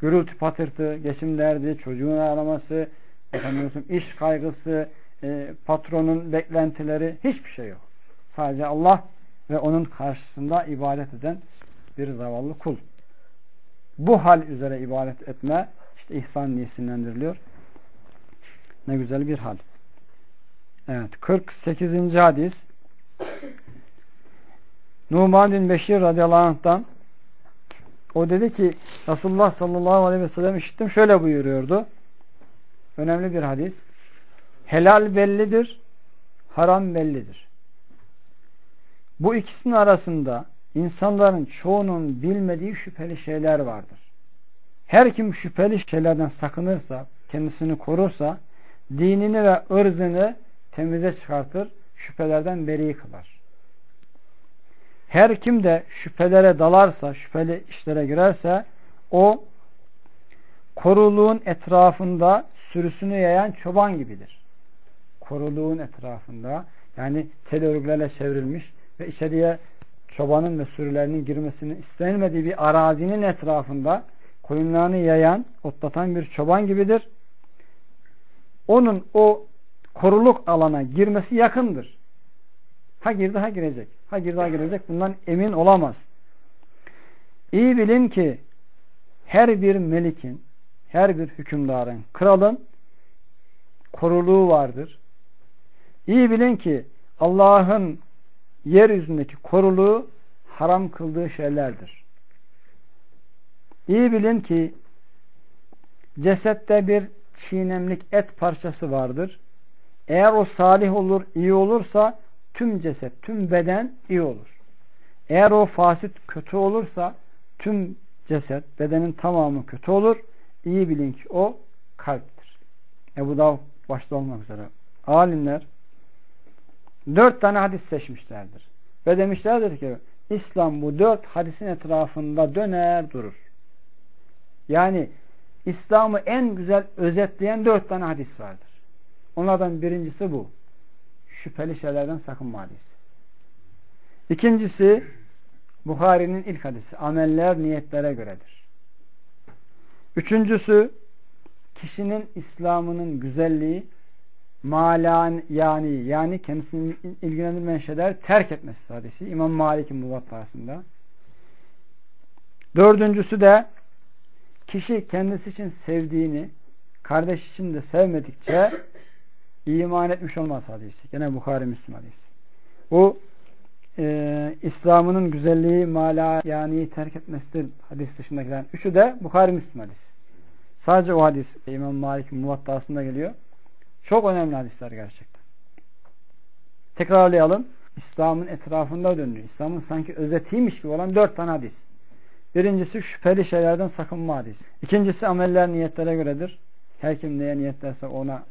Gürültü patırtı, geçim derdi, çocuğun araması, efendim, iş kaygısı, e, patronun beklentileri hiçbir şey yok. Sadece Allah ve onun karşısında ibadet eden bir zavallı kul. Bu hal üzere ibadet etme işte ihsan diye isimlendiriliyor. Ne güzel bir hal. Evet. 48. hadis Numan bin Beşir radıyallahu anh'tan o dedi ki Resulullah sallallahu aleyhi ve sellem işittim şöyle buyuruyordu. Önemli bir hadis. Helal bellidir, haram bellidir. Bu ikisinin arasında insanların çoğunun bilmediği şüpheli şeyler vardır. Her kim şüpheli şeylerden sakınırsa, kendisini korursa, dinini ve ırzını temize çıkartır, şüphelerden beri kılar. Her kim de şüphelere dalarsa, şüpheli işlere girerse, o koruluğun etrafında sürüsünü yayan çoban gibidir. Koruluğun etrafında, yani tel örgülerle çevrilmiş ve içeriye çobanın ve sürülerinin girmesini istenmediği bir arazinin etrafında koyunlarını yayan, otlatan bir çoban gibidir. Onun o koruluk alana girmesi yakındır. Ha girdi ha girecek. Ha girdi ha girecek. Bundan emin olamaz. İyi bilin ki her bir melikin, her bir hükümdarın, kralın koruluğu vardır. İyi bilin ki Allah'ın yeryüzündeki koruluğu haram kıldığı şeylerdir. İyi bilin ki cesette bir çiğnemlik et parçası vardır. Eğer o salih olur, iyi olursa tüm ceset, tüm beden iyi olur. Eğer o fasit kötü olursa tüm ceset, bedenin tamamı kötü olur. İyi bilin ki o kalptir. Ebu Davud başta olmak üzere. Alimler dört tane hadis seçmişlerdir. Ve demişlerdir ki İslam bu dört hadisin etrafında döner durur. Yani İslam'ı en güzel özetleyen dört tane hadis vardır. Onlardan birincisi bu. Şüpheli şeylerden sakınma hadisi. İkincisi Bukhari'nin ilk hadisi. Ameller niyetlere göredir. Üçüncüsü kişinin İslam'ının güzelliği malan yani yani kendisini ilgilendirmeyen şeyler terk etmesi hadisi. İmam Malik'in muvattasında. Dördüncüsü de kişi kendisi için sevdiğini kardeş için de sevmedikçe iman etmiş olmaz hadisi. Gene Bukhari Müslüm hadisi. Bu e, İslam'ının güzelliği mala yani terk etmesidir hadis dışındakilerin. Üçü de Bukhari Müslüm hadisi. Sadece o hadis İmam Malik muvattasında geliyor. Çok önemli hadisler gerçekten. Tekrarlayalım. İslam'ın etrafında dönüyor. İslam'ın sanki özetiymiş gibi olan dört tane hadis. Birincisi şüpheli şeylerden sakınma hadis. İkincisi ameller niyetlere göredir. Her kim neye niyetlerse ona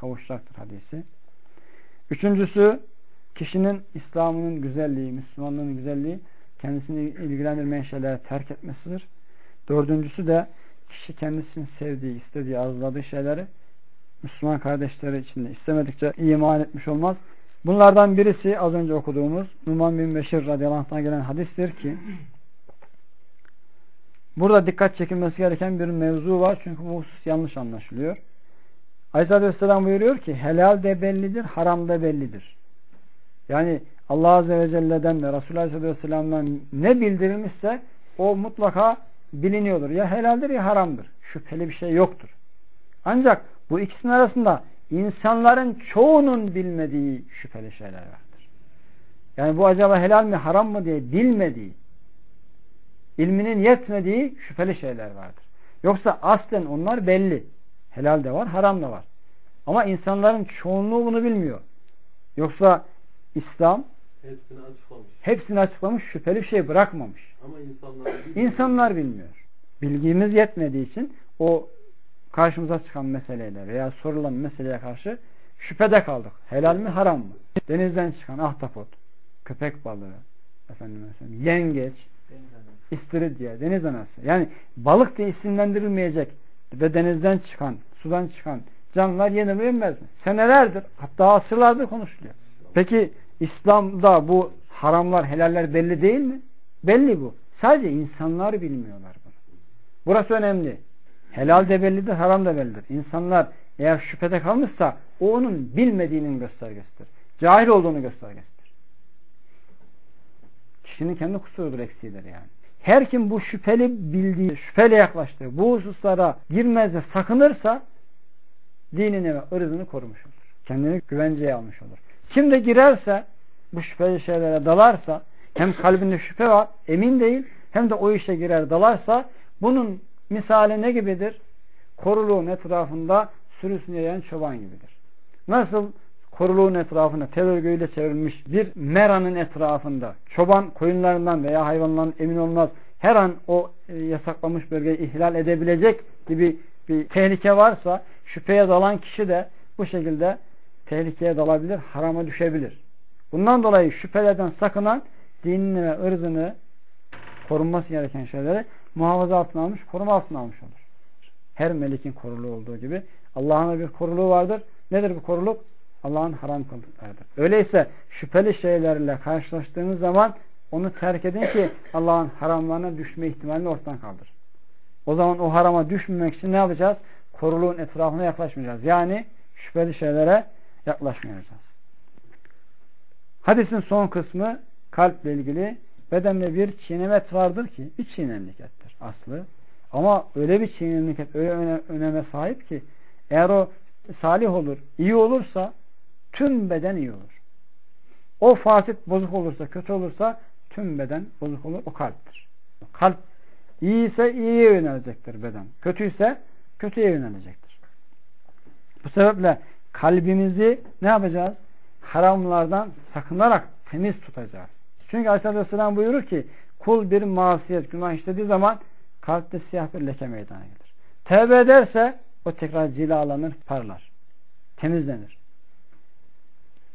kavuşacaktır hadisi. Üçüncüsü kişinin İslam'ının güzelliği, Müslümanlığının güzelliği kendisini ilgilendirmeyen şeyleri terk etmesidir. Dördüncüsü de kişi kendisinin sevdiği, istediği, arzuladığı şeyleri Müslüman kardeşleri içinde istemedikçe iman etmiş olmaz. Bunlardan birisi az önce okuduğumuz Numan bin Beşir radıyallahu anh'tan gelen hadistir ki burada dikkat çekilmesi gereken bir mevzu var. Çünkü bu husus yanlış anlaşılıyor. Aleyhisselatü Vesselam buyuruyor ki helal de bellidir, haram da bellidir. Yani Allah Azze ve Celle'den ve Resulü Aleyhisselatü Vesselam'dan ne bildirilmişse o mutlaka biliniyordur. Ya helaldir ya haramdır. Şüpheli bir şey yoktur. Ancak bu ikisinin arasında insanların çoğunun bilmediği şüpheli şeyler vardır. Yani bu acaba helal mi haram mı diye bilmediği, ilminin yetmediği şüpheli şeyler vardır. Yoksa aslen onlar belli. Helal de var, haram da var. Ama insanların çoğunluğu bunu bilmiyor. Yoksa İslam hepsini açıklamış. Hepsini açıklamış, şüpheli bir şey bırakmamış. Ama insanlar bilmiyor. İnsanlar bilmiyor. Bilgimiz yetmediği için o karşımıza çıkan meseleyle veya sorulan meseleye karşı şüphede kaldık. Helal mi haram mı? Denizden çıkan ahtapot, köpek balığı, efendim mesela yengeç, istiridye, deniz anası. Yani balık diye isimlendirilmeyecek ve denizden çıkan, sudan çıkan canlılar yenir mi mi? Senelerdir hatta asırlardır konuşuluyor. Peki İslam'da bu haramlar, helaller belli değil mi? Belli bu. Sadece insanlar bilmiyorlar bunu. Burası önemli. Helal de bellidir, haram da bellidir. İnsanlar eğer şüphede kalmışsa o onun bilmediğinin göstergesidir. Cahil olduğunu göstergesidir. Kişinin kendi kusurudur, eksiğidir yani. Her kim bu şüpheli bildiği, şüpheli yaklaştığı bu hususlara girmez de sakınırsa dinini ve ırzını korumuş olur. Kendini güvenceye almış olur. Kim de girerse bu şüpheli şeylere dalarsa hem kalbinde şüphe var, emin değil hem de o işe girer dalarsa bunun misali ne gibidir? Koruluğun etrafında sürüsünü yayan çoban gibidir. Nasıl koruluğun etrafında tel örgüyle çevrilmiş bir meranın etrafında çoban koyunlarından veya hayvanlarından emin olmaz. Her an o e, yasaklamış bölgeyi ihlal edebilecek gibi bir tehlike varsa şüpheye dalan kişi de bu şekilde tehlikeye dalabilir, harama düşebilir. Bundan dolayı şüphelerden sakınan dinini ve ırzını korunması gereken şeyleri muhafaza altına almış, koruma altına almış olur. Her melikin koruluğu olduğu gibi Allah'ın bir koruluğu vardır. Nedir bu koruluk? Allah'ın haram kıldıklarıdır. Öyleyse şüpheli şeylerle karşılaştığınız zaman onu terk edin ki Allah'ın haramlarına düşme ihtimalini ortadan kaldır. O zaman o harama düşmemek için ne yapacağız? Koruluğun etrafına yaklaşmayacağız. Yani şüpheli şeylere yaklaşmayacağız. Hadisin son kısmı kalple ilgili bedende bir çiğnemet vardır ki bir çiğnemlik ettir aslı. Ama öyle bir et, öyle öne, öneme sahip ki eğer o salih olur, iyi olursa tüm beden iyi olur. O fasit bozuk olursa, kötü olursa tüm beden bozuk olur. O kalptir. Kalp iyi ise iyiye yönelecektir beden. Kötüyse kötüye yönelecektir. Bu sebeple kalbimizi ne yapacağız? Haramlardan sakınarak temiz tutacağız. Çünkü Aleyhisselatü Vesselam buyurur ki kul bir masiyet, günah işlediği zaman kalpte siyah bir leke meydana gelir. Tevbe ederse o tekrar cilalanır, parlar. Temizlenir.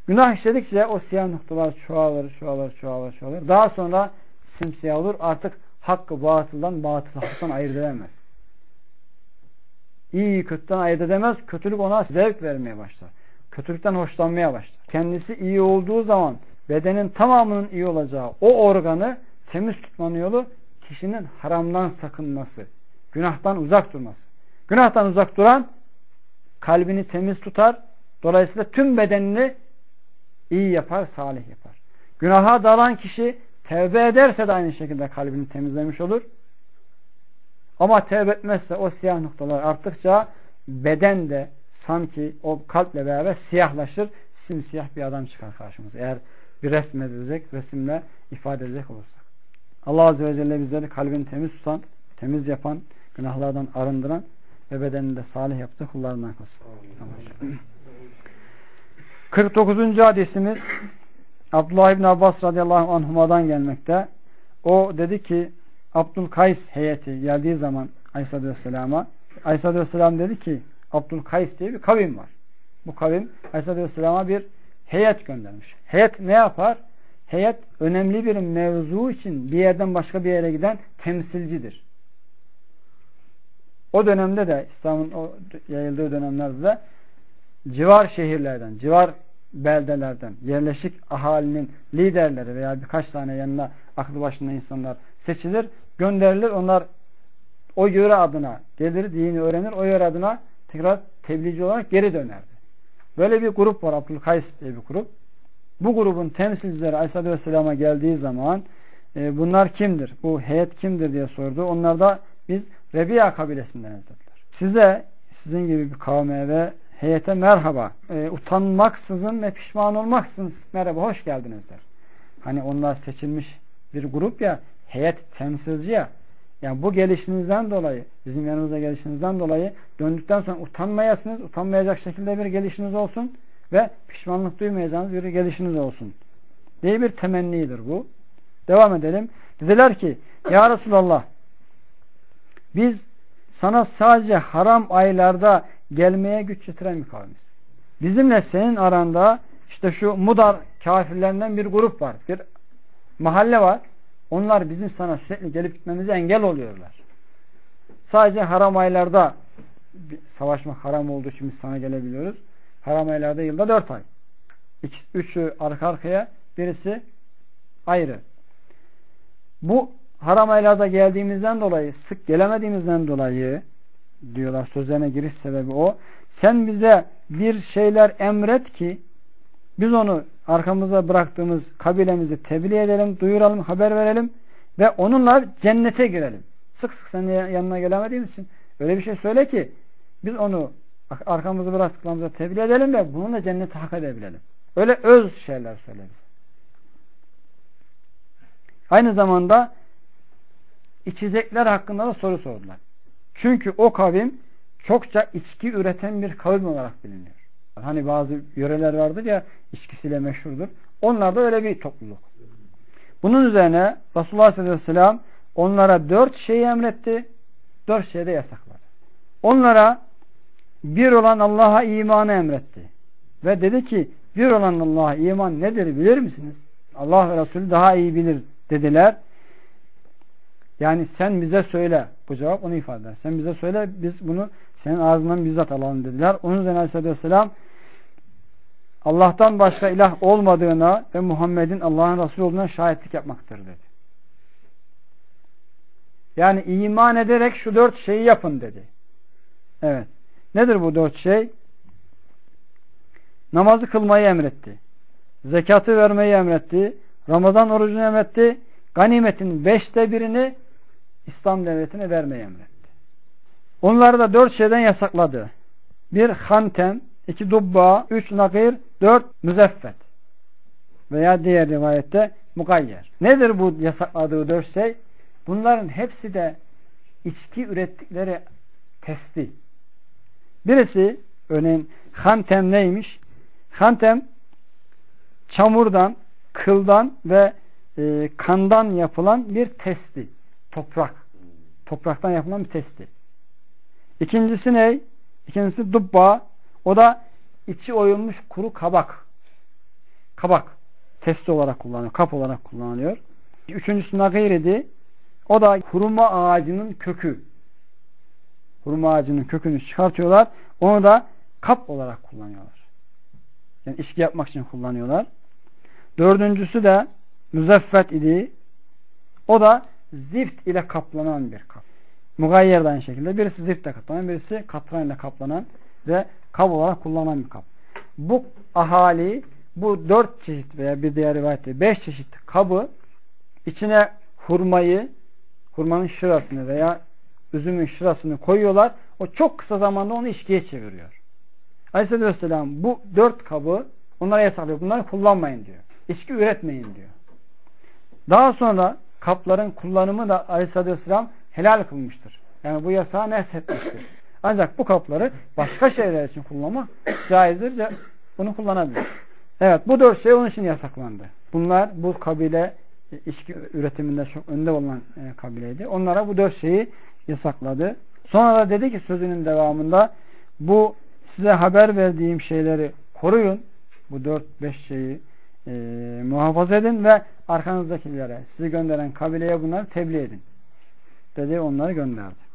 Günah işledikçe o siyah noktalar çoğalır, çoğalır, çoğalır, çoğalır. Daha sonra simsiyah olur. Artık hakkı batıldan, batıl haktan ayırt edemez. İyi kötüden ayırt edemez. Kötülük ona zevk vermeye başlar. Kötülükten hoşlanmaya başlar. Kendisi iyi olduğu zaman bedenin tamamının iyi olacağı o organı temiz tutmanın yolu kişinin haramdan sakınması. Günahtan uzak durması. Günahtan uzak duran kalbini temiz tutar. Dolayısıyla tüm bedenini iyi yapar, salih yapar. Günaha dalan kişi tevbe ederse de aynı şekilde kalbini temizlemiş olur. Ama tevbe etmezse o siyah noktalar arttıkça beden de sanki o kalple beraber siyahlaşır. Simsiyah bir adam çıkar karşımıza. Eğer bir resmedilecek, resimle ifade edecek olursak. Allah Azze ve Celle bizleri kalbini temiz tutan, temiz yapan, günahlardan arındıran ve bedenini de salih yaptı kullarından kılsın. 49. hadisimiz Abdullah İbni Abbas radıyallahu anhuma'dan gelmekte. O dedi ki Abdülkays heyeti geldiği zaman Aleyhisselatü Vesselam'a Aleyhisselatü Vesselam dedi ki Abdülkays diye bir kavim var. Bu kavim Aleyhisselatü Vesselam'a bir heyet göndermiş. Heyet ne yapar? Heyet önemli bir mevzu için bir yerden başka bir yere giden temsilcidir. O dönemde de İslam'ın yayıldığı dönemlerde de civar şehirlerden, civar beldelerden, yerleşik ahalinin liderleri veya birkaç tane yanına aklı başında insanlar seçilir, gönderilir. Onlar o yöre adına gelir, dini öğrenir, o yöre adına tekrar tebliğci olarak geri dönerdi. Böyle bir grup var, Abdülkays diye bir grup. Bu grubun temsilcileri Aleyhisselatü Vesselam'a geldiği zaman e, bunlar kimdir? Bu heyet kimdir diye sordu. Onlar da biz Rebiya kabilesinden dediler. Size sizin gibi bir kavme ve heyete merhaba. E, utanmaksızın ve pişman olmaksızın merhaba hoş geldiniz der. Hani onlar seçilmiş bir grup ya heyet temsilci ya. Yani bu gelişinizden dolayı bizim yanımıza gelişinizden dolayı döndükten sonra utanmayasınız. Utanmayacak şekilde bir gelişiniz olsun ve pişmanlık duymayacağınız bir gelişiniz olsun. Diye bir temennidir bu. Devam edelim. Dediler ki Ya Resulallah biz sana sadece haram aylarda gelmeye güç yetiren bir kavmiz. Bizimle senin aranda işte şu Mudar kafirlerinden bir grup var. Bir mahalle var. Onlar bizim sana sürekli gelip gitmemize engel oluyorlar. Sadece haram aylarda savaşmak haram olduğu için biz sana gelebiliyoruz. Haram aylarda yılda dört ay. İki, üçü arka arkaya birisi ayrı. Bu haram aylarda geldiğimizden dolayı sık gelemediğimizden dolayı diyorlar sözlerine giriş sebebi o. Sen bize bir şeyler emret ki biz onu arkamıza bıraktığımız kabilemizi tebliğ edelim, duyuralım, haber verelim ve onunla cennete girelim. Sık sık senin yanına gelemediğimiz için öyle bir şey söyle ki biz onu arkamızı bıraktıklarımıza tebliğ edelim ve bununla cennete hak edebilelim. Öyle öz şeyler söyle bize. Aynı zamanda içecekler hakkında da soru sordular. Çünkü o kavim çokça içki üreten bir kavim olarak biliniyor. Hani bazı yöreler vardır ya içkisiyle meşhurdur. Onlar da öyle bir topluluk. Bunun üzerine Resulullah Aleyhisselatü Vesselam onlara dört şeyi emretti. Dört şeyi de yasakladı. Onlara bir olan Allah'a imanı emretti. Ve dedi ki bir olan Allah'a iman nedir bilir misiniz? Allah ve Resulü daha iyi bilir dediler. Yani sen bize söyle. Bu cevap onu ifade eder. Sen bize söyle biz bunu senin ağzından bizzat alalım dediler. Onun üzerine Aleyhisselatü Vesselam Allah'tan başka ilah olmadığına ve Muhammed'in Allah'ın Resulü olduğuna şahitlik yapmaktır dedi. Yani iman ederek şu dört şeyi yapın dedi. Evet. Nedir bu dört şey? Namazı kılmayı emretti. Zekatı vermeyi emretti. Ramazan orucunu emretti. Ganimetin beşte birini İslam devletine vermeyi emretti. Onları da dört şeyden yasakladı. Bir hantem, iki dubba, üç nakir, dört müzeffet. Veya diğer rivayette mukayyer. Nedir bu yasakladığı dört şey? Bunların hepsi de içki ürettikleri testi. Birisi örneğin hantem neymiş? Hantem çamurdan, kıldan ve e, kandan yapılan bir testi. Toprak. Topraktan yapılan bir testi. İkincisi ne? İkincisi dubba. O da içi oyulmuş kuru kabak. Kabak. Testi olarak kullanılıyor. Kap olarak kullanılıyor. Üçüncüsü nagiridi. O da hurma ağacının kökü. Hurma ağacının kökünü çıkartıyorlar. Onu da kap olarak kullanıyorlar. Yani içki yapmak için kullanıyorlar. Dördüncüsü de müzeffet idi. O da zift ile kaplanan bir kap. Mugayyer aynı şekilde. Birisi zift ile kaplanan, birisi katran ile kaplanan ve kap olarak kullanılan bir kap. Bu ahali bu dört çeşit veya bir diğer rivayette beş çeşit kabı içine hurmayı hurmanın şırasını veya üzümün şırasını koyuyorlar. O çok kısa zamanda onu içkiye çeviriyor. Aleyhisselatü Vesselam bu dört kabı onlara yasaklıyor. Bunları kullanmayın diyor. İçki üretmeyin diyor. Daha sonra kapların kullanımı da Aleyhisselatü Vesselam helal kılmıştır. Yani bu yasağı neshetmiştir. Ancak bu kapları başka şeyler için kullanmak caizdir. Bunu kullanabilir. Evet bu dört şey onun için yasaklandı. Bunlar bu kabile içki üretiminde çok önde olan e, kabileydi. Onlara bu dört şeyi yasakladı. Sonra da dedi ki sözünün devamında bu size haber verdiğim şeyleri koruyun. Bu dört beş şeyi e, muhafaza edin ve arkanızdakilere sizi gönderen kabileye bunları tebliğ edin. Dedi onları gönderdi.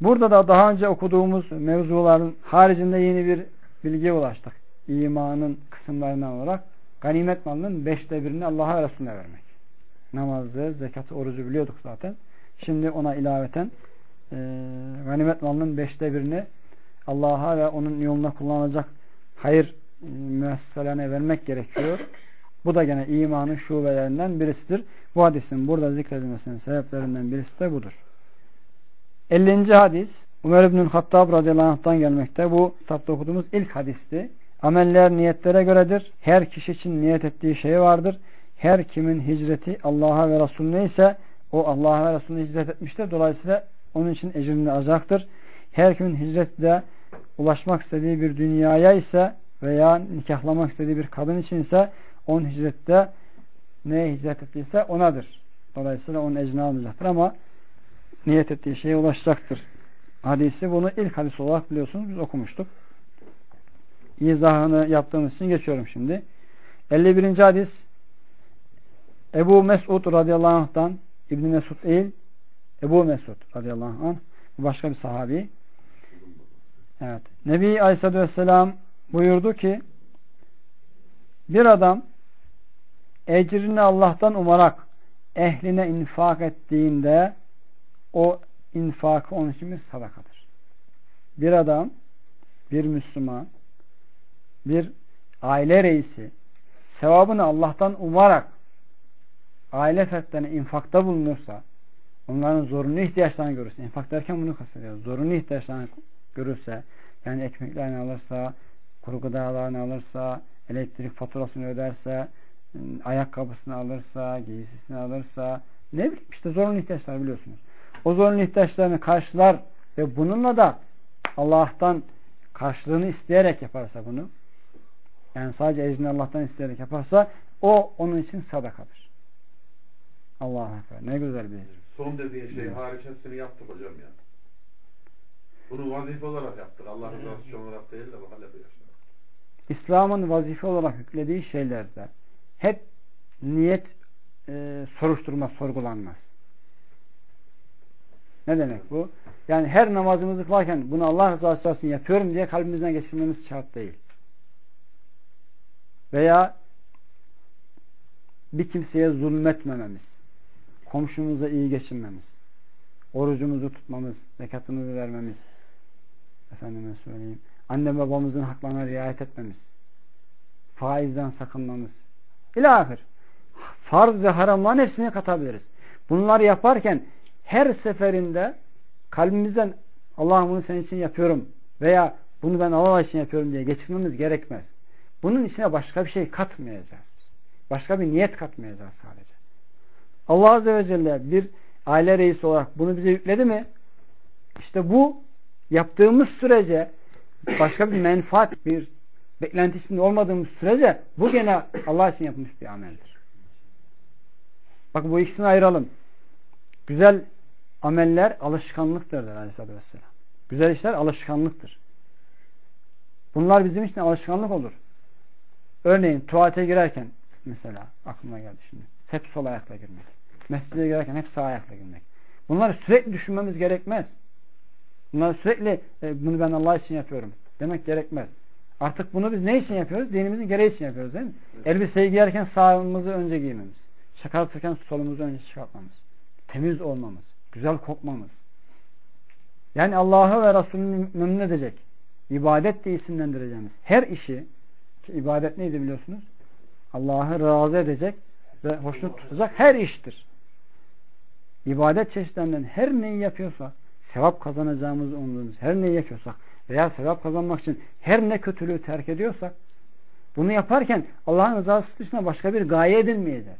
Burada da daha önce okuduğumuz mevzuların haricinde yeni bir bilgiye ulaştık. İmanın kısımlarından olarak ganimet malının beşte birini Allah'a Resulüne vermek. Namazı, zekatı, orucu biliyorduk zaten. Şimdi ona ilaveten e, ganimet malının beşte birini Allah'a ve onun yoluna kullanılacak hayır e, müesseselerine vermek gerekiyor. Bu da gene imanın şubelerinden birisidir. Bu hadisin burada zikredilmesinin sebeplerinden birisi de budur. 50. hadis Ömer İbnül Hattab radıyallahu anh'tan gelmekte. Bu kitapta okuduğumuz ilk hadisti. Ameller niyetlere göredir. Her kişi için niyet ettiği şey vardır. Her kimin hicreti Allah'a ve Resulüne ise o Allah'a ve Resulüne hicret etmiştir. Dolayısıyla onun için ecrini alacaktır. Her kimin hicreti de ulaşmak istediği bir dünyaya ise veya nikahlamak istediği bir kadın için ise onun hicrette neye hicret ettiyse onadır. Dolayısıyla onun ecrini almayacaktır ama niyet ettiği şeye ulaşacaktır. Hadisi bunu ilk hadis olarak biliyorsunuz biz okumuştuk. İzahını yaptığımız için geçiyorum şimdi. 51. hadis Ebu Mesud radıyallahu anh'tan İbn Mesud değil Ebu Mesud radıyallahu anh başka bir sahabi. Evet. Nebi Aleyhisselatü Vesselam buyurdu ki bir adam ecrini Allah'tan umarak ehline infak ettiğinde o infakı onun için bir sadakadır. Bir adam, bir Müslüman, bir aile reisi sevabını Allah'tan umarak aile fertlerine infakta bulunursa onların zorunlu ihtiyaçlarını görürse infak derken bunu kastediyoruz. Zorunlu ihtiyaçlarını görürse yani ekmeklerini alırsa kuru gıdalarını alırsa elektrik faturasını öderse ayakkabısını alırsa giysisini alırsa ne bileyim işte zorunlu ihtiyaçlar biliyorsunuz. O zorunlu ihtiyaçlarını karşılar ve bununla da Allah'tan karşılığını isteyerek yaparsa bunu yani sadece ecrini Allah'tan isteyerek yaparsa o onun için sadakadır. Allah'a ekber. Ne güzel bir Son dediğin şey hariç hepsini yaptık hocam ya. Bunu vazife olarak yaptık. Allah rızası için olarak değil de bu yaşta. İslam'ın vazife olarak yüklediği şeylerde hep niyet e, soruşturma, sorgulanmaz. Ne demek bu? Yani her namazımızı kılarken bunu Allah rızası için yapıyorum diye kalbimizden geçirmemiz şart değil. Veya bir kimseye zulmetmememiz, komşumuza iyi geçinmemiz, orucumuzu tutmamız, zekatımızı vermemiz, efendime söyleyeyim, anne babamızın haklarına riayet etmemiz, faizden sakınmamız, ilahir. Farz ve haramların hepsini katabiliriz. Bunları yaparken her seferinde kalbimizden Allah'ım bunu senin için yapıyorum veya bunu ben Allah için yapıyorum diye geçirmemiz gerekmez. Bunun içine başka bir şey katmayacağız. Başka bir niyet katmayacağız sadece. Allah Azze ve Celle bir aile reisi olarak bunu bize yükledi mi? İşte bu yaptığımız sürece başka bir menfaat, bir beklenti içinde olmadığımız sürece bu gene Allah için yapılmış bir ameldir. Bak bu ikisini ayıralım. Güzel ameller alışkanlıktır der Aleyhisselatü Vesselam. Güzel işler alışkanlıktır. Bunlar bizim için alışkanlık olur. Örneğin tuvalete girerken mesela aklıma geldi şimdi. Hep sol ayakla girmek. Mescide girerken hep sağ ayakla girmek. Bunları sürekli düşünmemiz gerekmez. Bunları sürekli e, bunu ben Allah için yapıyorum demek gerekmez. Artık bunu biz ne için yapıyoruz? Dinimizin gereği için yapıyoruz değil mi? Elbiseyi giyerken sağımızı önce giymemiz. Çıkartırken solumuzu önce çıkartmamız. Temiz olmamız. Güzel kokmamız. Yani Allah'ı ve Resulünü memnun edecek. ibadet diye isimlendireceğimiz her işi ki ibadet neydi biliyorsunuz? Allah'ı razı edecek ve hoşnut tutacak her iştir. İbadet çeşitlerinden her neyi yapıyorsa sevap kazanacağımız umduğumuz her neyi yapıyorsak veya sevap kazanmak için her ne kötülüğü terk ediyorsak bunu yaparken Allah'ın rızası dışında başka bir gaye edinmeyeceğiz.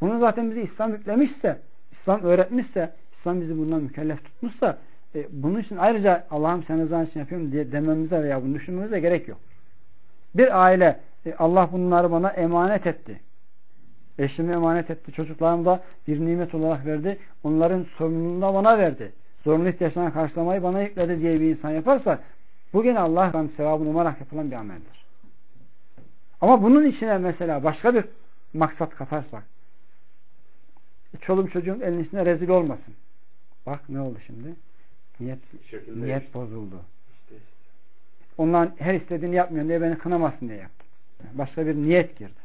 Bunu zaten bizi İslam yüklemişse, İslam öğretmişse, İslam bizi bundan mükellef tutmuşsa e, bunun için ayrıca Allah'ım sen rızan için yapıyorum diye dememize veya bunu düşünmemize gerek yok. Bir aile e, Allah bunları bana emanet etti. Eşimi emanet etti. Çocuklarım da bir nimet olarak verdi. Onların sorumluluğunu da bana verdi. Zorunlu ihtiyaçlarını karşılamayı bana yükledi diye bir insan yaparsa bu gene Allah'tan sevabını umarak yapılan bir ameldir. Ama bunun içine mesela başka bir maksat katarsak çoluğum çocuğum elin içinde rezil olmasın. Bak ne oldu şimdi? Niyet, niyet değişti. bozuldu. İşte işte. Onların her istediğini yapmıyor diye beni kınamasın diye yaptım. Başka bir niyet girdi.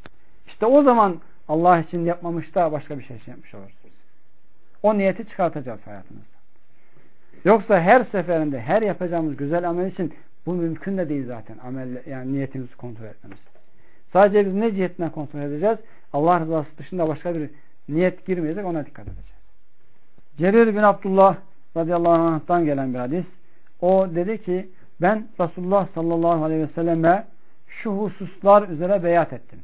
İşte o zaman Allah için yapmamış da başka bir şey yapmış oluruz. O niyeti çıkartacağız hayatımızda. Yoksa her seferinde her yapacağımız güzel amel için bu mümkün de değil zaten. Amel, yani niyetimizi kontrol etmemiz. Sadece biz ne cihetinden kontrol edeceğiz? Allah rızası dışında başka bir niyet girmeyecek ona dikkat edeceğiz. Cerir bin Abdullah radıyallahu anh'tan gelen bir hadis. O dedi ki ben Resulullah sallallahu aleyhi ve selleme şu hususlar üzere beyat ettim.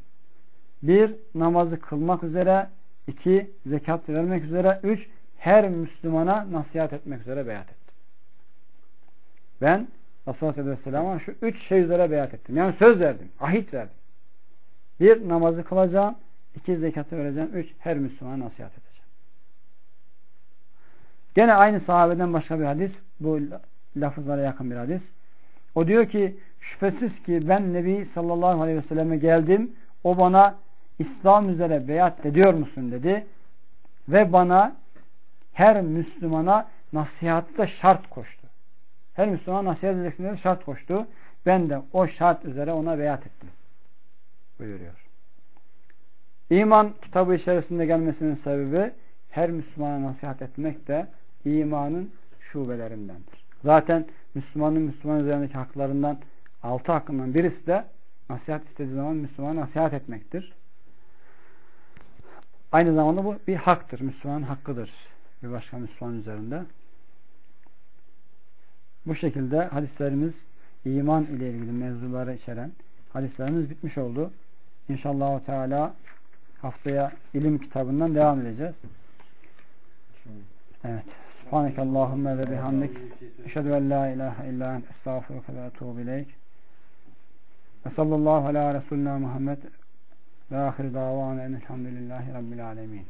Bir, namazı kılmak üzere. iki zekat vermek üzere. Üç, her Müslümana nasihat etmek üzere beyat ettim. Ben Resulullah sallallahu aleyhi ve şu üç şey üzere beyat ettim. Yani söz verdim, ahit verdim. Bir, namazı kılacağım. iki zekatı vereceğim. Üç, her Müslümana nasihat edeceğim. Gene aynı sahabeden başka bir hadis. Bu lafızlara yakın bir hadis. O diyor ki şüphesiz ki ben Nebi sallallahu aleyhi ve selleme geldim. O bana İslam üzere beyat ediyor musun dedi. Ve bana her Müslümana nasihatta şart koştu. Her Müslümana nasihat edeceksin dedi şart koştu. Ben de o şart üzere ona beyat ettim. Buyuruyor. İman kitabı içerisinde gelmesinin sebebi her Müslümana nasihat etmek de imanın şubelerindendir. Zaten Müslümanın Müslüman üzerindeki haklarından altı hakkından birisi de nasihat istediği zaman Müslümana nasihat etmektir. Aynı zamanda bu bir haktır. Müslümanın hakkıdır. Bir başka Müslüman üzerinde. Bu şekilde hadislerimiz iman ile ilgili mevzuları içeren hadislerimiz bitmiş oldu. İnşallah Teala haftaya ilim kitabından devam edeceğiz. Evet. Subhaneke Allahümme ve bihamdik. Eşhedü en la ilahe illa ent estağfuruke ve etubu ileyk. Ve sallallahu ala Resulina Muhammed ve ahir davana enelhamdülillahi rabbil alemin.